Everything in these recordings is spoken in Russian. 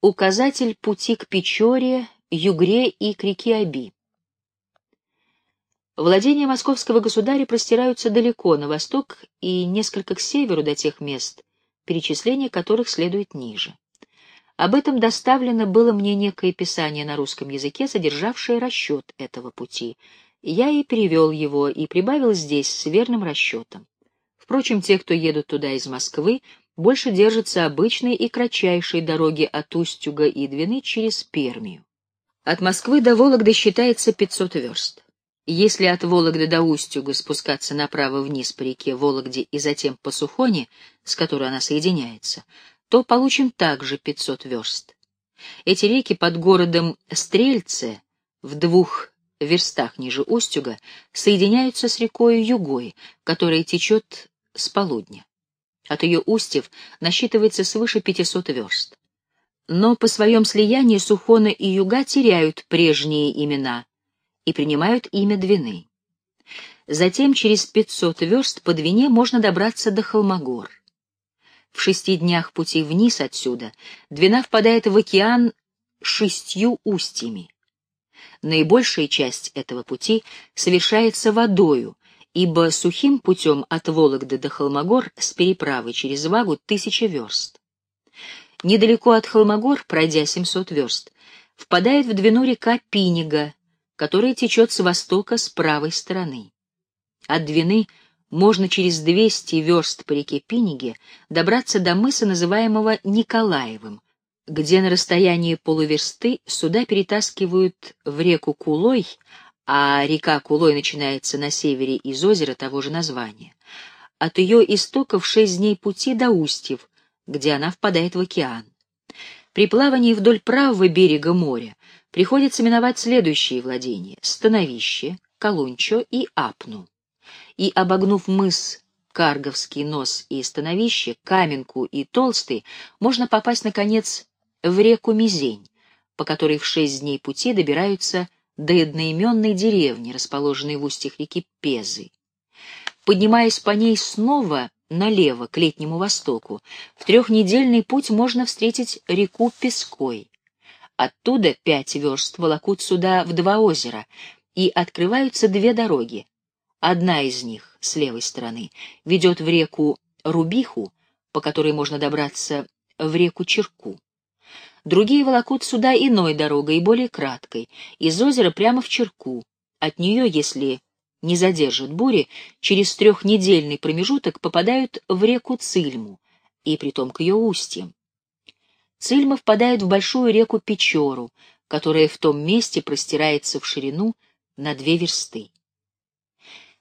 Указатель пути к Печоре, Югре и к реке Аби. Владения московского государя простираются далеко на восток и несколько к северу до тех мест, перечисление которых следует ниже. Об этом доставлено было мне некое писание на русском языке, содержавшее расчет этого пути. Я и перевел его и прибавил здесь с верным расчетом. Впрочем, те, кто едут туда из Москвы, больше держатся обычной и кратчайшей дороги от Устюга и Двины через Пермию. От Москвы до Вологды считается 500 верст. Если от Вологды до Устюга спускаться направо вниз по реке Вологде и затем по Сухоне, с которой она соединяется, то получим также 500 верст. Эти реки под городом Стрельце в двух верстах ниже Устюга соединяются с рекой Югой, которая течет с полудня. От ее устьев насчитывается свыше 500 верст. Но по своем слиянии Сухона и Юга теряют прежние имена и принимают имя Двины. Затем через 500 верст по Двине можно добраться до Холмогор. В шести днях пути вниз отсюда Двина впадает в океан шестью устьями. Наибольшая часть этого пути совершается водою, ибо сухим путем от Вологды до Холмогор с переправой через Вагу тысяча верст. Недалеко от Холмогор, пройдя 700 верст, впадает в Двину река Пинига, которая течет с востока с правой стороны. От Двины можно через 200 верст по реке Пиниге добраться до мыса, называемого Николаевым, где на расстоянии полуверсты суда перетаскивают в реку Кулой, а река Кулой начинается на севере из озера того же названия. От ее истоков шесть дней пути до устьев, где она впадает в океан. При плавании вдоль правого берега моря приходится миновать следующие владения — Становище, Колунчо и Апну. И, обогнув мыс Карговский нос и Становище, Каменку и Толстый, можно попасть, наконец, в реку Мизень, по которой в шесть дней пути добираются до одноименной деревни, расположенной в устьях реки Пезы. Поднимаясь по ней снова налево, к летнему востоку, в трехнедельный путь можно встретить реку Пеской. Оттуда пять верст волокут сюда в два озера, и открываются две дороги. Одна из них, с левой стороны, ведет в реку Рубиху, по которой можно добраться в реку Черку. Другие волокут сюда иной дорогой, более краткой, из озера прямо в Черку. От нее, если не задержат бури, через трехнедельный промежуток попадают в реку Цильму, и притом к ее устьям. Цильма впадает в большую реку Печору, которая в том месте простирается в ширину на две версты.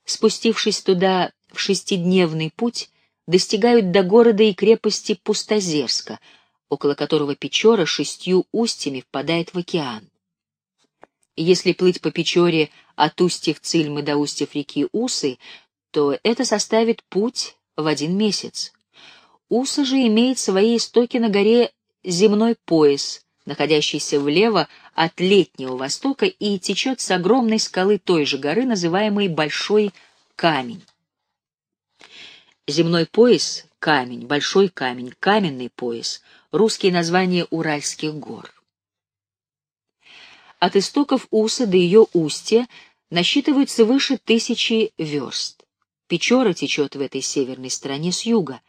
Спустившись туда в шестидневный путь, достигают до города и крепости Пустозерска — около которого Печора шестью устьями впадает в океан. Если плыть по Печоре от устьев Цильмы до устьев реки Усы, то это составит путь в один месяц. Уса же имеет свои истоки на горе Земной пояс, находящийся влево от летнего востока и течет с огромной скалы той же горы, называемой Большой Камень. Земной пояс — камень, большой камень, каменный пояс — русские названия Уральских гор. От истоков Усы до ее устья насчитывается выше тысячи верст. Печора течет в этой северной стороне с юга.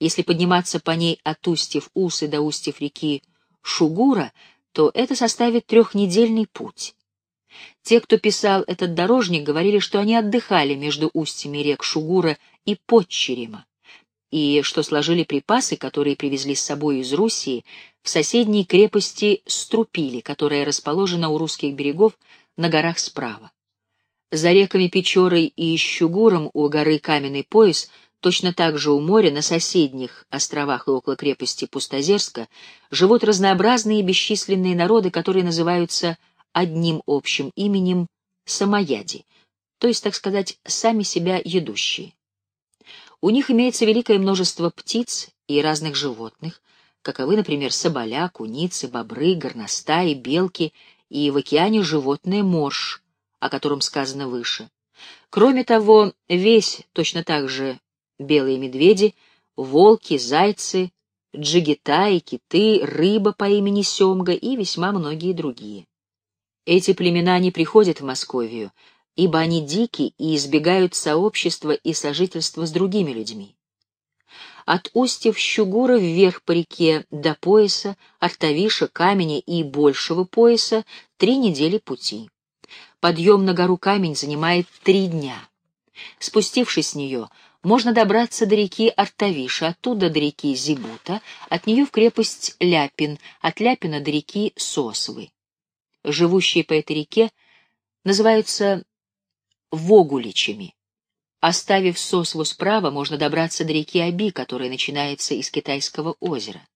Если подниматься по ней от устьев Усы до устьев реки Шугура, то это составит трехнедельный путь. Те, кто писал этот дорожник, говорили, что они отдыхали между устьями рек Шугура и Подчерема и что сложили припасы, которые привезли с собой из Руси, в соседней крепости Струпили, которая расположена у русских берегов на горах справа. За реками Печорой и Щугуром у горы Каменный пояс, точно так же у моря, на соседних островах и около крепости Пустозерска, живут разнообразные бесчисленные народы, которые называются одним общим именем самояди, то есть, так сказать, сами себя едущие. У них имеется великое множество птиц и разных животных, каковы, например, соболя, куницы, бобры, горностаи, белки и в океане животное морж, о котором сказано выше. Кроме того, весь точно так же белые медведи, волки, зайцы, джигитай, киты, рыба по имени Семга и весьма многие другие. Эти племена не приходят в Московию, ибо они дики и избегают сообщества и сожительства с другими людьми. От устьев Щугура вверх по реке до пояса, Артавиша, Каменя и большего пояса три недели пути. Подъем на гору Камень занимает три дня. Спустившись с нее, можно добраться до реки Артавиша, оттуда до реки Зибута, от нее в крепость Ляпин, от Ляпина до реки Сосвы. Живущие по этой реке называются Вогуличами. Оставив Сосву справа, можно добраться до реки Аби, которая начинается из Китайского озера.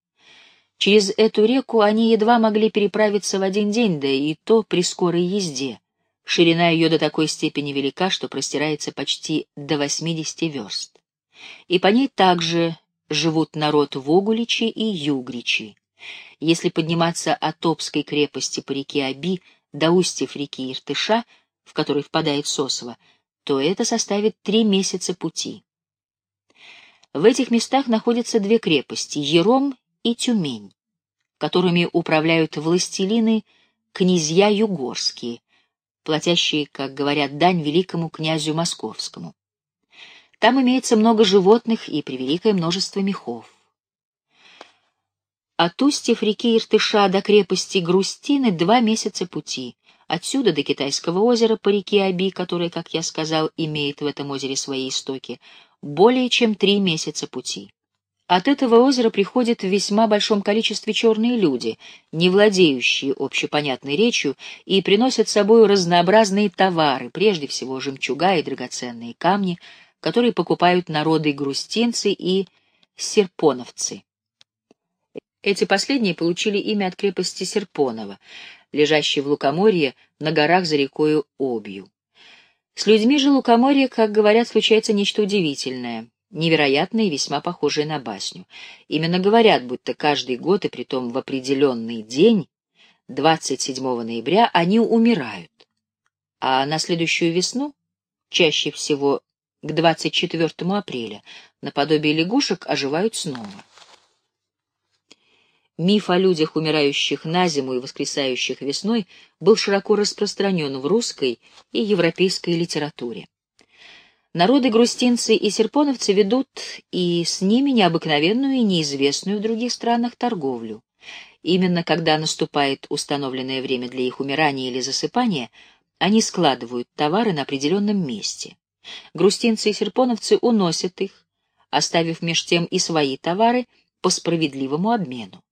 Через эту реку они едва могли переправиться в один день, да и то при скорой езде. Ширина ее до такой степени велика, что простирается почти до 80 верст. И по ней также живут народ Вогуличи и Югричи. Если подниматься от Обской крепости по реке Аби до устьев реки Иртыша, в который впадает Сосово, то это составит три месяца пути. В этих местах находятся две крепости — Ером и Тюмень, которыми управляют властелины князья югорские, платящие, как говорят, дань великому князю московскому. Там имеется много животных и превеликое множество мехов. От устьев реки Иртыша до крепости Грустины два месяца пути, Отсюда до Китайского озера по реке Аби, которая, как я сказал, имеет в этом озере свои истоки, более чем три месяца пути. От этого озера приходят в весьма большом количестве черные люди, не владеющие общепонятной речью, и приносят с собой разнообразные товары, прежде всего жемчуга и драгоценные камни, которые покупают народы грустинцы и серпоновцы. Эти последние получили имя от крепости Серпонова, лежащей в Лукоморье на горах за рекою Обью. С людьми же Лукоморья, как говорят, случается нечто удивительное, невероятное и весьма похожее на басню. Именно говорят, будто каждый год, и притом в определенный день, 27 ноября, они умирают. А на следующую весну, чаще всего к 24 апреля, наподобие лягушек оживают снова. Миф о людях, умирающих на зиму и воскресающих весной, был широко распространен в русской и европейской литературе. Народы грустинцы и серпоновцы ведут и с ними необыкновенную и неизвестную в других странах торговлю. Именно когда наступает установленное время для их умирания или засыпания, они складывают товары на определенном месте. Грустинцы и серпоновцы уносят их, оставив меж тем и свои товары по справедливому обмену.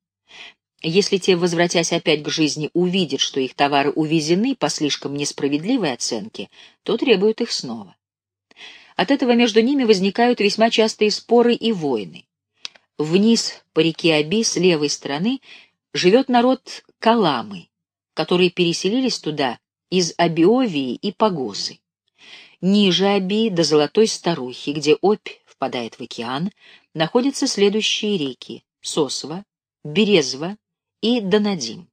Если те, возвратясь опять к жизни, увидят, что их товары увезены по слишком несправедливой оценке, то требуют их снова. От этого между ними возникают весьма частые споры и войны. Вниз по реке Аби с левой стороны живет народ Каламы, которые переселились туда из Абиовии и Погозы. Ниже Аби до Золотой Старухи, где Обь впадает в океан, находятся следующие реки — Сосва, Березва и Донадим,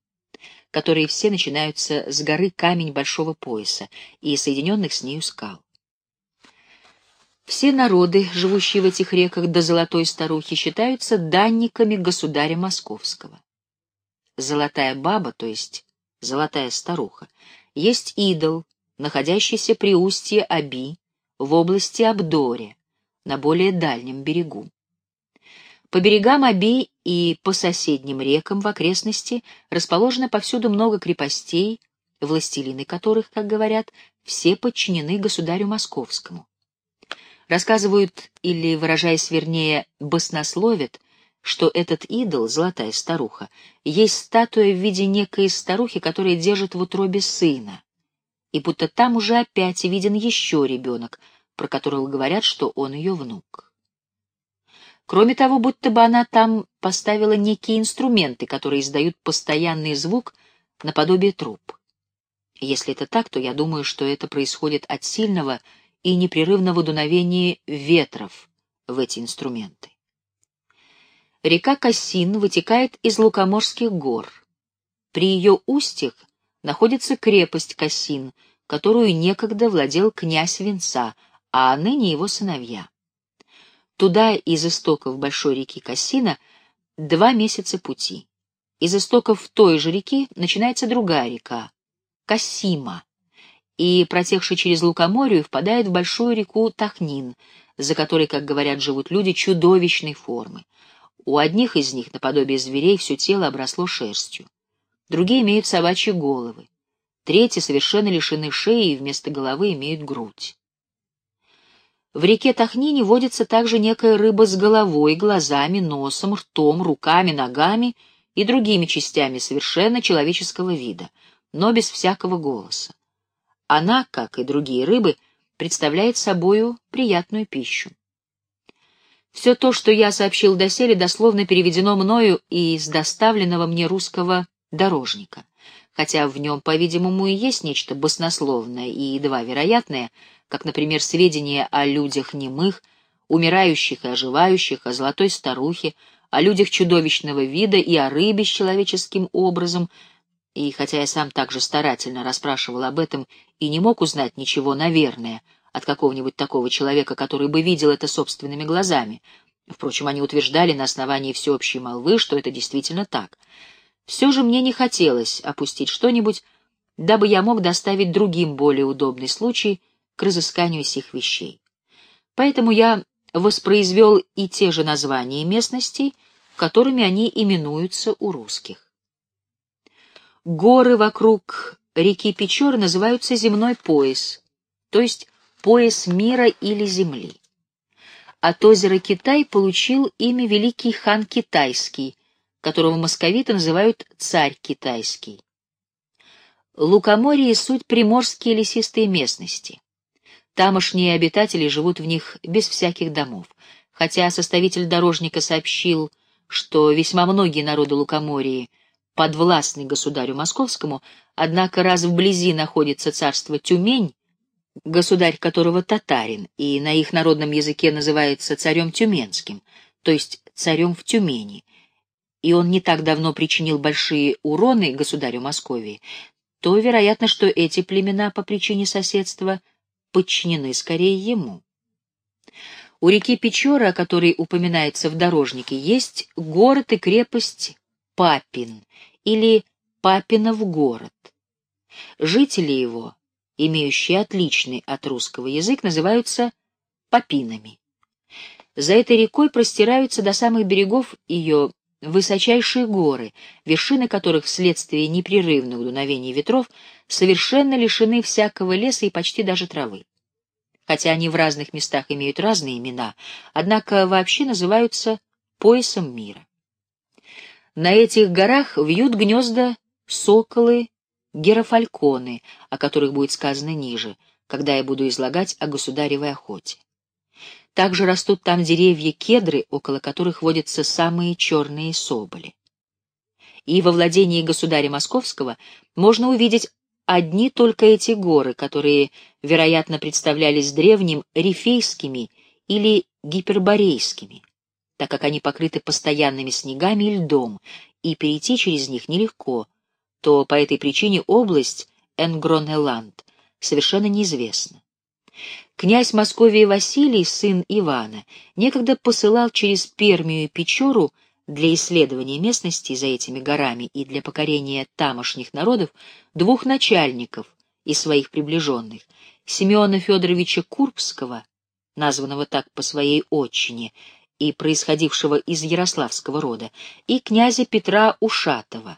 которые все начинаются с горы Камень Большого Пояса и соединенных с нею скал. Все народы, живущие в этих реках до Золотой Старухи, считаются данниками государя Московского. Золотая баба, то есть Золотая Старуха, есть идол, находящийся при устье Аби, в области Абдоре, на более дальнем берегу. По берегам Аби и по соседним рекам в окрестности расположено повсюду много крепостей, властелины которых, как говорят, все подчинены государю московскому. Рассказывают, или, выражаясь вернее, баснословят, что этот идол, золотая старуха, есть статуя в виде некой старухи, которая держит в утробе сына, и будто там уже опять виден еще ребенок, про которого говорят, что он ее внук. Кроме того, будто бы она там поставила некие инструменты, которые издают постоянный звук наподобие труб. Если это так, то я думаю, что это происходит от сильного и непрерывного дуновения ветров в эти инструменты. Река Кассин вытекает из Лукоморских гор. При ее устьях находится крепость Кассин, которую некогда владел князь Венца, а ныне его сыновья. Туда из истоков большой реки Кассина два месяца пути. Из истоков той же реки начинается другая река — Кассима, и, протекший через Лукоморью, впадает в большую реку Тахнин, за которой, как говорят, живут люди чудовищной формы. У одних из них, наподобие зверей, все тело обросло шерстью. Другие имеют собачьи головы. Третьи совершенно лишены шеи и вместо головы имеют грудь. В реке Тахнине водится также некая рыба с головой, глазами, носом, ртом, руками, ногами и другими частями совершенно человеческого вида, но без всякого голоса. Она, как и другие рыбы, представляет собою приятную пищу. Все то, что я сообщил доселе, дословно переведено мною из доставленного мне русского дорожника, хотя в нем, по-видимому, и есть нечто баснословное и едва вероятное, как, например, сведения о людях немых, умирающих и оживающих, о золотой старухе, о людях чудовищного вида и о рыбе с человеческим образом, и хотя я сам также старательно расспрашивал об этом и не мог узнать ничего, наверное, от какого-нибудь такого человека, который бы видел это собственными глазами, впрочем, они утверждали на основании всеобщей молвы, что это действительно так, все же мне не хотелось опустить что-нибудь, дабы я мог доставить другим более удобный случай к разысканию сих вещей. Поэтому я воспроизвел и те же названия местностей, которыми они именуются у русских. Горы вокруг реки Печор называются земной пояс, то есть пояс мира или земли. От озера Китай получил имя Великий хан Китайский, которого московиты называют Царь Китайский. Лукоморье — суть приморские лесистые местности. Тамошние обитатели живут в них без всяких домов, хотя составитель дорожника сообщил, что весьма многие народы Лукоморья — подвластный государю московскому, однако раз вблизи находится царство Тюмень, государь которого татарин, и на их народном языке называется царем Тюменским, то есть царем в Тюмени, и он не так давно причинил большие уроны государю Московии, то вероятно, что эти племена по причине соседства подчинены скорее ему. У реки Печора, о которой упоминается в дорожнике, есть город и крепость Папин или Папинов город. Жители его, имеющие отличный от русского язык, называются Папинами. За этой рекой простираются до самых берегов ее высочайшие горы, вершины которых вследствие непрерывных дуновений ветров совершенно лишены всякого леса и почти даже травы. Хотя они в разных местах имеют разные имена, однако вообще называются поясом мира. На этих горах вьют гнезда соколы, герофальконы, о которых будет сказано ниже, когда я буду излагать о государевой охоте. Также растут там деревья-кедры, около которых водятся самые черные соболи. И во владении государя Московского можно увидеть одни только эти горы, которые, вероятно, представлялись древним рифейскими или гиперборейскими так как они покрыты постоянными снегами и льдом, и перейти через них нелегко, то по этой причине область Энгронеланд совершенно неизвестна. Князь Московии Василий, сын Ивана, некогда посылал через Пермию и Печору для исследования местности за этими горами и для покорения тамошних народов двух начальников из своих приближенных, Семена Федоровича Курбского, названного так по своей отчине, и происходившего из ярославского рода, и князя Петра Ушатова.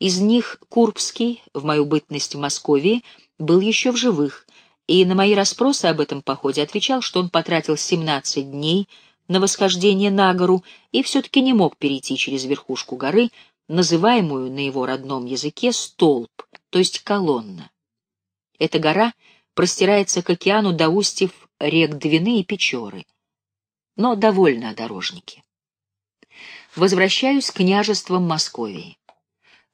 Из них Курбский, в мою бытность в Москве, был еще в живых, и на мои расспросы об этом походе отвечал, что он потратил 17 дней на восхождение на гору и все-таки не мог перейти через верхушку горы, называемую на его родном языке столб, то есть колонна. Эта гора простирается к океану до устьев рек Двины и Печоры но довольно о дорожнике. Возвращаюсь к княжествам Московии.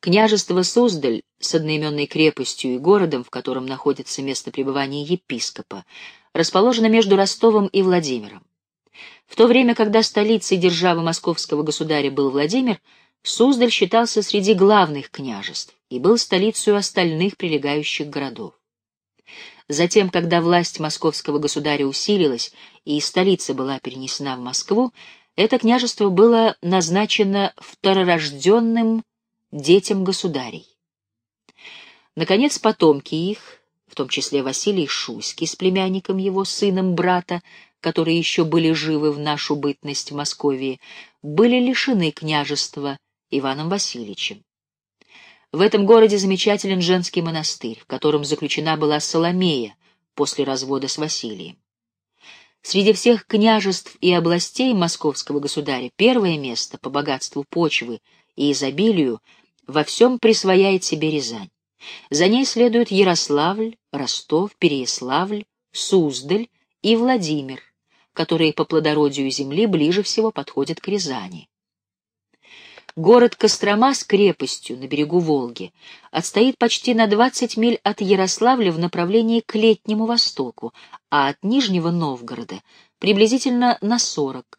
Княжество Суздаль с одноименной крепостью и городом, в котором находится место пребывания епископа, расположено между Ростовом и Владимиром. В то время, когда столицей державы московского государя был Владимир, Суздаль считался среди главных княжеств и был столицей остальных прилегающих городов. Затем, когда власть московского государя усилилась и столица была перенесена в Москву, это княжество было назначено второрожденным детям государей. Наконец, потомки их, в том числе Василий Шуйский с племянником его, сыном брата, которые еще были живы в нашу бытность в Москве, были лишены княжества Иваном Васильевичем. В этом городе замечателен женский монастырь, в котором заключена была Соломея после развода с Василием. Среди всех княжеств и областей московского государя первое место по богатству почвы и изобилию во всем присвояет себе Рязань. За ней следуют Ярославль, Ростов, Переяславль, Суздаль и Владимир, которые по плодородию земли ближе всего подходят к Рязани. Город Кострома с крепостью на берегу Волги отстоит почти на 20 миль от Ярославля в направлении к Летнему Востоку, а от Нижнего Новгорода приблизительно на 40.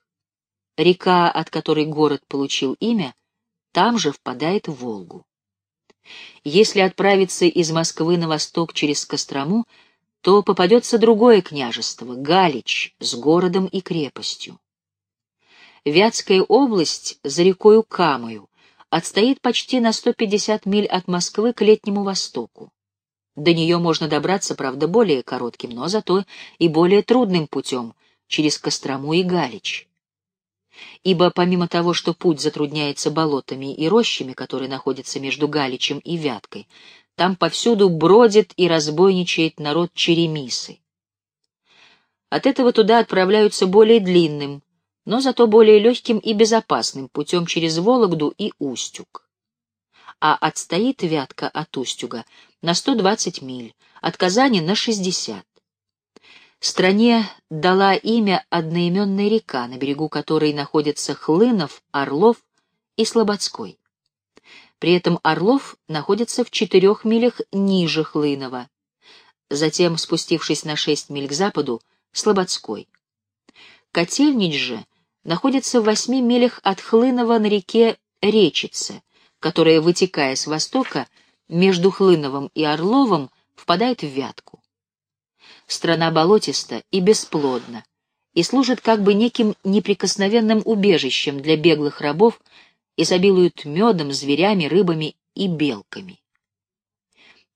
Река, от которой город получил имя, там же впадает в Волгу. Если отправиться из Москвы на восток через Кострому, то попадется другое княжество — Галич с городом и крепостью. Вятская область за рекою Камою отстоит почти на 150 миль от Москвы к летнему востоку. До нее можно добраться, правда, более коротким, но зато и более трудным путем, через Кострому и Галич. Ибо помимо того, что путь затрудняется болотами и рощами, которые находятся между Галичем и Вяткой, там повсюду бродит и разбойничает народ черемисы. От этого туда отправляются более длинным, но зато более легким и безопасным путем через Вологду и Устюг. А отстоит Вятка от Устюга на 120 миль, от Казани на 60. Стране дала имя одноименная река, на берегу которой находятся Хлынов, Орлов и Слободской. При этом Орлов находится в четырех милях ниже Хлынова, затем, спустившись на шесть миль к западу, Слободской. Котельнич же — находится в восьми милях от Хлынова на реке Речице, которая, вытекая с востока, между Хлыновым и Орловым, впадает в Вятку. Страна болотиста и бесплодна, и служит как бы неким неприкосновенным убежищем для беглых рабов, изобилует медом, зверями, рыбами и белками.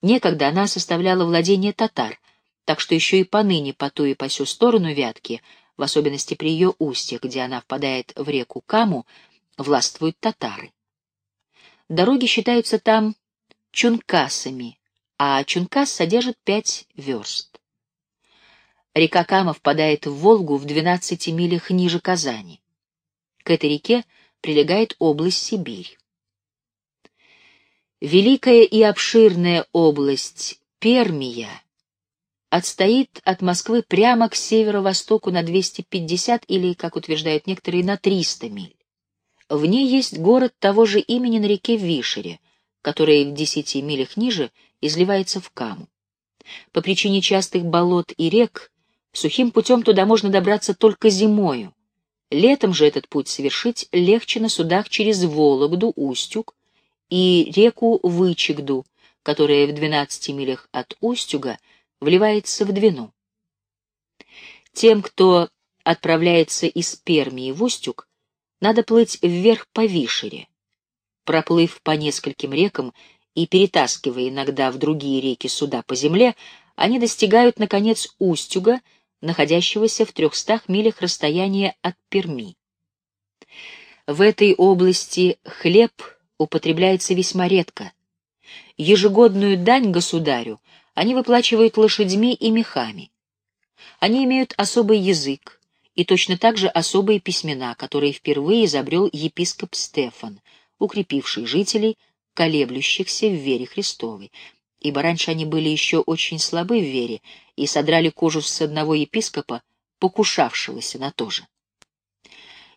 Некогда она составляла владение татар, так что еще и поныне по ту и по сю сторону Вятки — в особенности при ее устье, где она впадает в реку Каму, властвуют татары. Дороги считаются там чункасами, а чункас содержит пять верст. Река Кама впадает в Волгу в 12 милях ниже Казани. К этой реке прилегает область Сибирь. Великая и обширная область Пермия отстоит от Москвы прямо к северо-востоку на 250 или, как утверждают некоторые, на 300 миль. В ней есть город того же имени на реке Вишере, который в 10 милях ниже изливается в Каму. По причине частых болот и рек сухим путем туда можно добраться только зимою. Летом же этот путь совершить легче на судах через Вологду, Устюг и реку Вычегду, которая в 12 милях от Устюга — вливается в Двину. Тем, кто отправляется из Пермии в Устюг, надо плыть вверх по Вишере. Проплыв по нескольким рекам и перетаскивая иногда в другие реки суда по земле, они достигают, наконец, Устюга, находящегося в трехстах милях расстояния от Перми. В этой области хлеб употребляется весьма редко. Ежегодную дань государю они выплачивают лошадьми и мехами. Они имеют особый язык и точно так же особые письмена, которые впервые изобрел епископ Стефан, укрепивший жителей, колеблющихся в вере Христовой, ибо раньше они были еще очень слабы в вере и содрали кожу с одного епископа, покушавшегося на то же.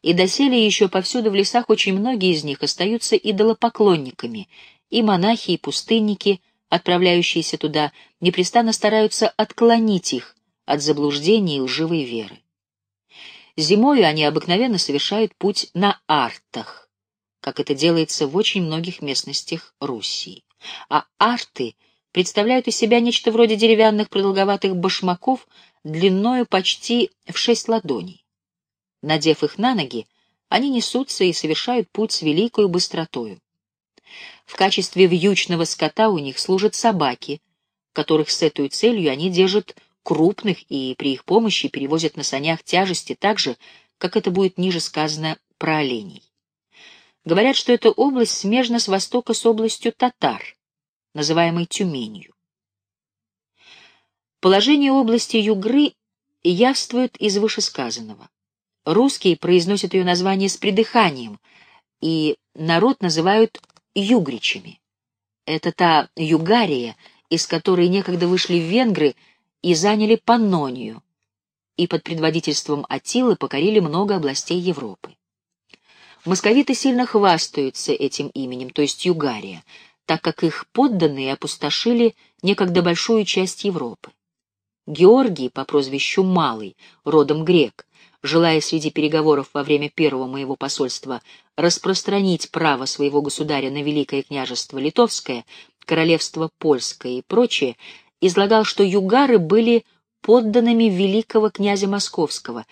И доселе еще повсюду в лесах очень многие из них остаются идолопоклонниками, и монахи, и пустынники — отправляющиеся туда, непрестанно стараются отклонить их от заблуждений и лживой веры. Зимою они обыкновенно совершают путь на артах, как это делается в очень многих местностях Руси. А арты представляют из себя нечто вроде деревянных продолговатых башмаков длиною почти в шесть ладоней. Надев их на ноги, они несутся и совершают путь с великою быстротою. В качестве вьючного скота у них служат собаки, которых с этой целью они держат крупных и при их помощи перевозят на санях тяжести так же, как это будет ниже сказано про оленей. Говорят, что эта область смежна с востока с областью татар, называемой Тюменью. Положение области Югры явствует из вышесказанного. Русские произносят ее название с придыханием, и народ называют югричами. Это та Югария, из которой некогда вышли венгры и заняли Паннонию, и под предводительством Атилы покорили много областей Европы. Московиты сильно хвастаются этим именем, то есть Югария, так как их подданные опустошили некогда большую часть Европы. Георгий по прозвищу Малый, родом грек, желая среди переговоров во время первого моего посольства распространить право своего государя на Великое княжество Литовское, Королевство Польское и прочее, излагал, что югары были подданными великого князя Московского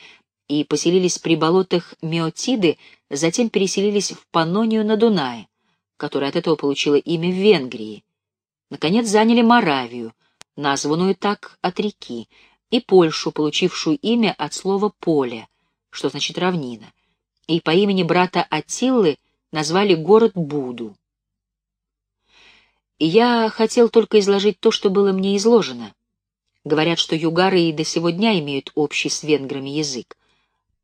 и поселились при болотах Меотиды, затем переселились в Паннонию на Дунае, которая от этого получила имя Венгрии. Наконец заняли Моравию, названную так от реки, и Польшу, получившую имя от слова «поле», что значит «равнина», и по имени брата Атиллы назвали город Буду. Я хотел только изложить то, что было мне изложено. Говорят, что югары и до сего дня имеют общий с венграми язык.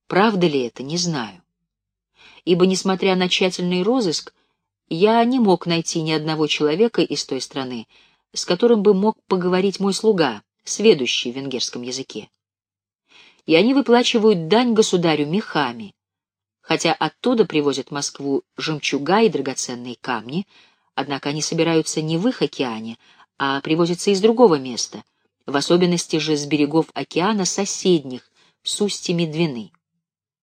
Правда ли это, не знаю. Ибо, несмотря на тщательный розыск, я не мог найти ни одного человека из той страны, с которым бы мог поговорить мой слуга, сведущий в венгерском языке. И они выплачивают дань государю мехами, хотя оттуда привозят в Москву жемчуга и драгоценные камни, однако они собираются не в их океане, а привозятся из другого места, в особенности же с берегов океана соседних, с устьями Двины.